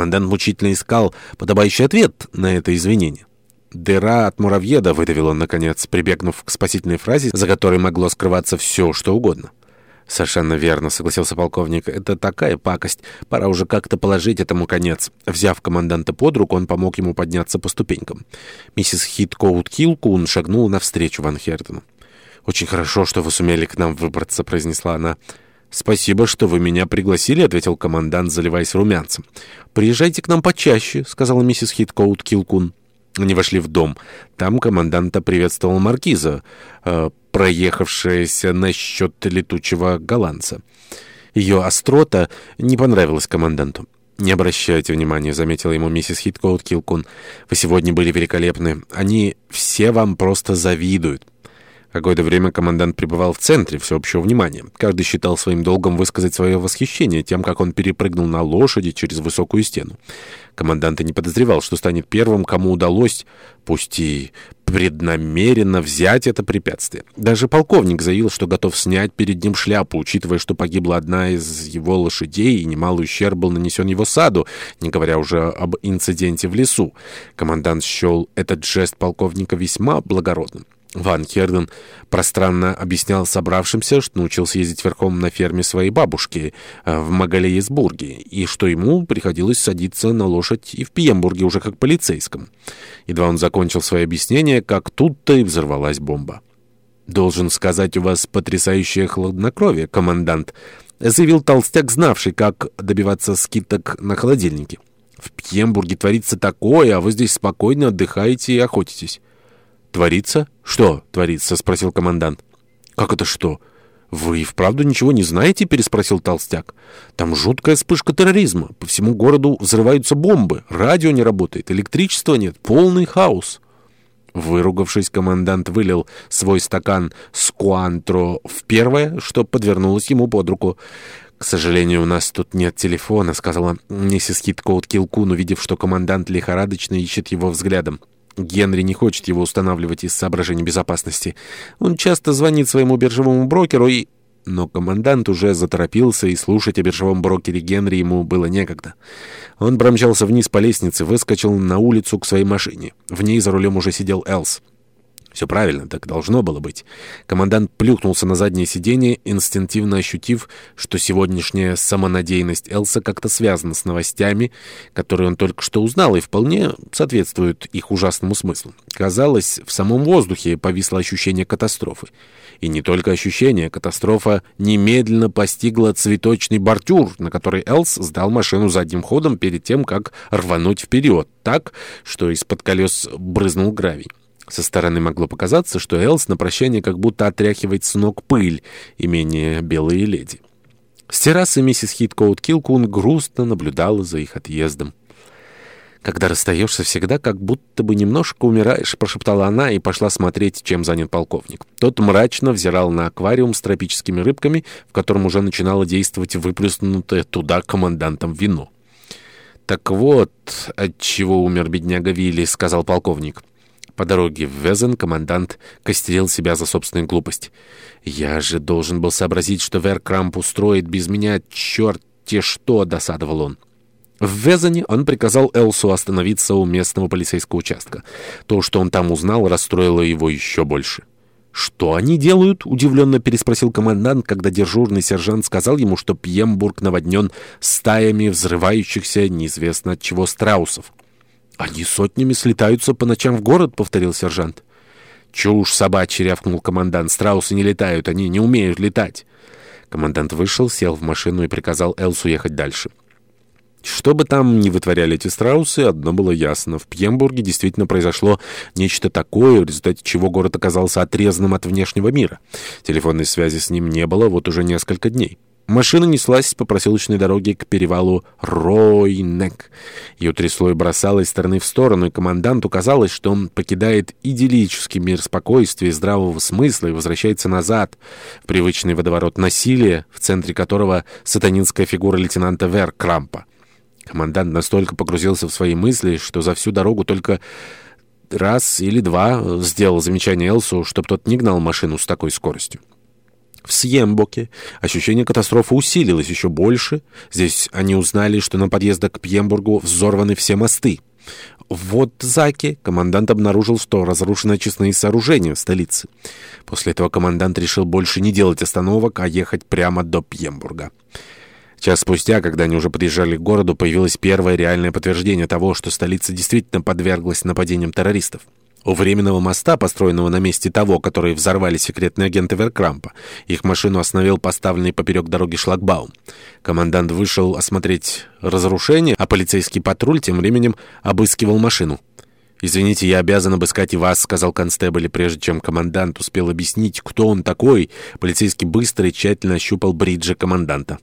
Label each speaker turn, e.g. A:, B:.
A: Командант мучительно искал подобающий ответ на это извинение. «Дыра от муравьеда», — выдавил он, наконец, прибегнув к спасительной фразе, за которой могло скрываться все, что угодно. «Совершенно верно», — согласился полковник. «Это такая пакость. Пора уже как-то положить этому конец». Взяв команданта под руку, он помог ему подняться по ступенькам. Миссис Хиткоут Килкун шагнула навстречу Ван Хердену. «Очень хорошо, что вы сумели к нам выбраться», — произнесла она. «Спасибо, что вы меня пригласили», — ответил командант, заливаясь румянцем. «Приезжайте к нам почаще», — сказала миссис Хиткоут Килкун. Они вошли в дом. Там команданта приветствовал маркиза, э, проехавшаяся насчет летучего голландца. Ее острота не понравилась команданту. «Не обращайте внимания», — заметила ему миссис Хиткоут Килкун. «Вы сегодня были великолепны. Они все вам просто завидуют». Какое-то время командант пребывал в центре всеобщего внимания. Каждый считал своим долгом высказать свое восхищение тем, как он перепрыгнул на лошади через высокую стену. Командант и не подозревал, что станет первым, кому удалось, пусть и преднамеренно взять это препятствие. Даже полковник заявил, что готов снять перед ним шляпу, учитывая, что погибла одна из его лошадей и немалый ущерб был нанесен его саду, не говоря уже об инциденте в лесу. Командант счел этот жест полковника весьма благородным. Ван Херден пространно объяснял собравшимся, что научился ездить верхом на ферме своей бабушки э, в Магалеесбурге, и что ему приходилось садиться на лошадь и в Пьембурге уже как полицейском. Едва он закончил свое объяснение, как тут-то и взорвалась бомба. «Должен сказать, у вас потрясающее хладнокровие, командант», заявил толстяк, знавший, как добиваться скидок на холодильнике. «В Пьембурге творится такое, а вы здесь спокойно отдыхаете и охотитесь» творится?» «Что творится?» — спросил командант. «Как это что?» «Вы и вправду ничего не знаете?» — переспросил Толстяк. «Там жуткая вспышка терроризма. По всему городу взрываются бомбы. Радио не работает, электричества нет. Полный хаос». Выругавшись, командант вылил свой стакан с Куантро в первое, что подвернулось ему под руку. «К сожалению, у нас тут нет телефона», — сказала миссис Хиткоут Килкун, увидев, что командант лихорадочно ищет его взглядом. Генри не хочет его устанавливать из соображений безопасности. Он часто звонит своему биржевому брокеру и... Но командант уже заторопился, и слушать о биржевом брокере Генри ему было некогда. Он промчался вниз по лестнице, выскочил на улицу к своей машине. В ней за рулем уже сидел Элс. Все правильно, так должно было быть. Командант плюхнулся на заднее сиденье, инстинктивно ощутив, что сегодняшняя самонадеянность Элса как-то связана с новостями, которые он только что узнал, и вполне соответствует их ужасному смыслу. Казалось, в самом воздухе повисло ощущение катастрофы. И не только ощущение, катастрофа немедленно постигла цветочный бордюр, на который Элс сдал машину задним ходом перед тем, как рвануть вперед так, что из-под колес брызнул гравий. Со стороны могло показаться, что Элс на прощание как будто отряхивает с ног пыль имение «Белые леди». С террасы миссис Хиткоут Килкун грустно наблюдала за их отъездом. «Когда расстаешься всегда, как будто бы немножко умираешь», — прошептала она и пошла смотреть, чем занят полковник. Тот мрачно взирал на аквариум с тропическими рыбками, в котором уже начинало действовать выплюснутое туда командантом вино. «Так вот, от чего умер бедняга Вилли», — сказал полковник. По дороге в Везен командант костерил себя за собственную глупость. «Я же должен был сообразить, что Веркрамп устроит без меня черт-те что!» — досадовал он. В Везене он приказал Элсу остановиться у местного полицейского участка. То, что он там узнал, расстроило его еще больше. «Что они делают?» — удивленно переспросил командант, когда дежурный сержант сказал ему, что Пьембург наводнен стаями взрывающихся неизвестно от чего страусов. «Они сотнями слетаются по ночам в город», — повторил сержант. «Чушь собачья!» — рявкнул командант. «Страусы не летают, они не умеют летать!» Командант вышел, сел в машину и приказал Элсу ехать дальше. Что бы там ни вытворяли эти страусы, одно было ясно. В Пьембурге действительно произошло нечто такое, в результате чего город оказался отрезанным от внешнего мира. Телефонной связи с ним не было вот уже несколько дней. Машина неслась по проселочной дороге к перевалу Ройнек. Ее трясло и бросало из стороны в сторону, и команданту казалось, что он покидает идиллический мир спокойствия и здравого смысла и возвращается назад, в привычный водоворот насилия, в центре которого сатанинская фигура лейтенанта Вер Крампа. Командант настолько погрузился в свои мысли, что за всю дорогу только раз или два сделал замечание Элсу, чтобы тот не гнал машину с такой скоростью в Сьембоке. Ощущение катастрофы усилилось еще больше. Здесь они узнали, что на подъездах к Пьембургу взорваны все мосты. В Отзаке командант обнаружил, что разрушены очистные сооружения в столице. После этого командант решил больше не делать остановок, а ехать прямо до Пьембурга. Час спустя, когда они уже подъезжали к городу, появилось первое реальное подтверждение того, что столица действительно подверглась нападениям террористов. У временного моста, построенного на месте того, который взорвали секретные агенты Веркрампа, их машину остановил поставленный поперек дороги шлагбаум. Командант вышел осмотреть разрушение, а полицейский патруль тем временем обыскивал машину. «Извините, я обязан обыскать и вас», — сказал констебль, прежде чем командант успел объяснить, кто он такой, полицейский быстро и тщательно ощупал бриджи команданта.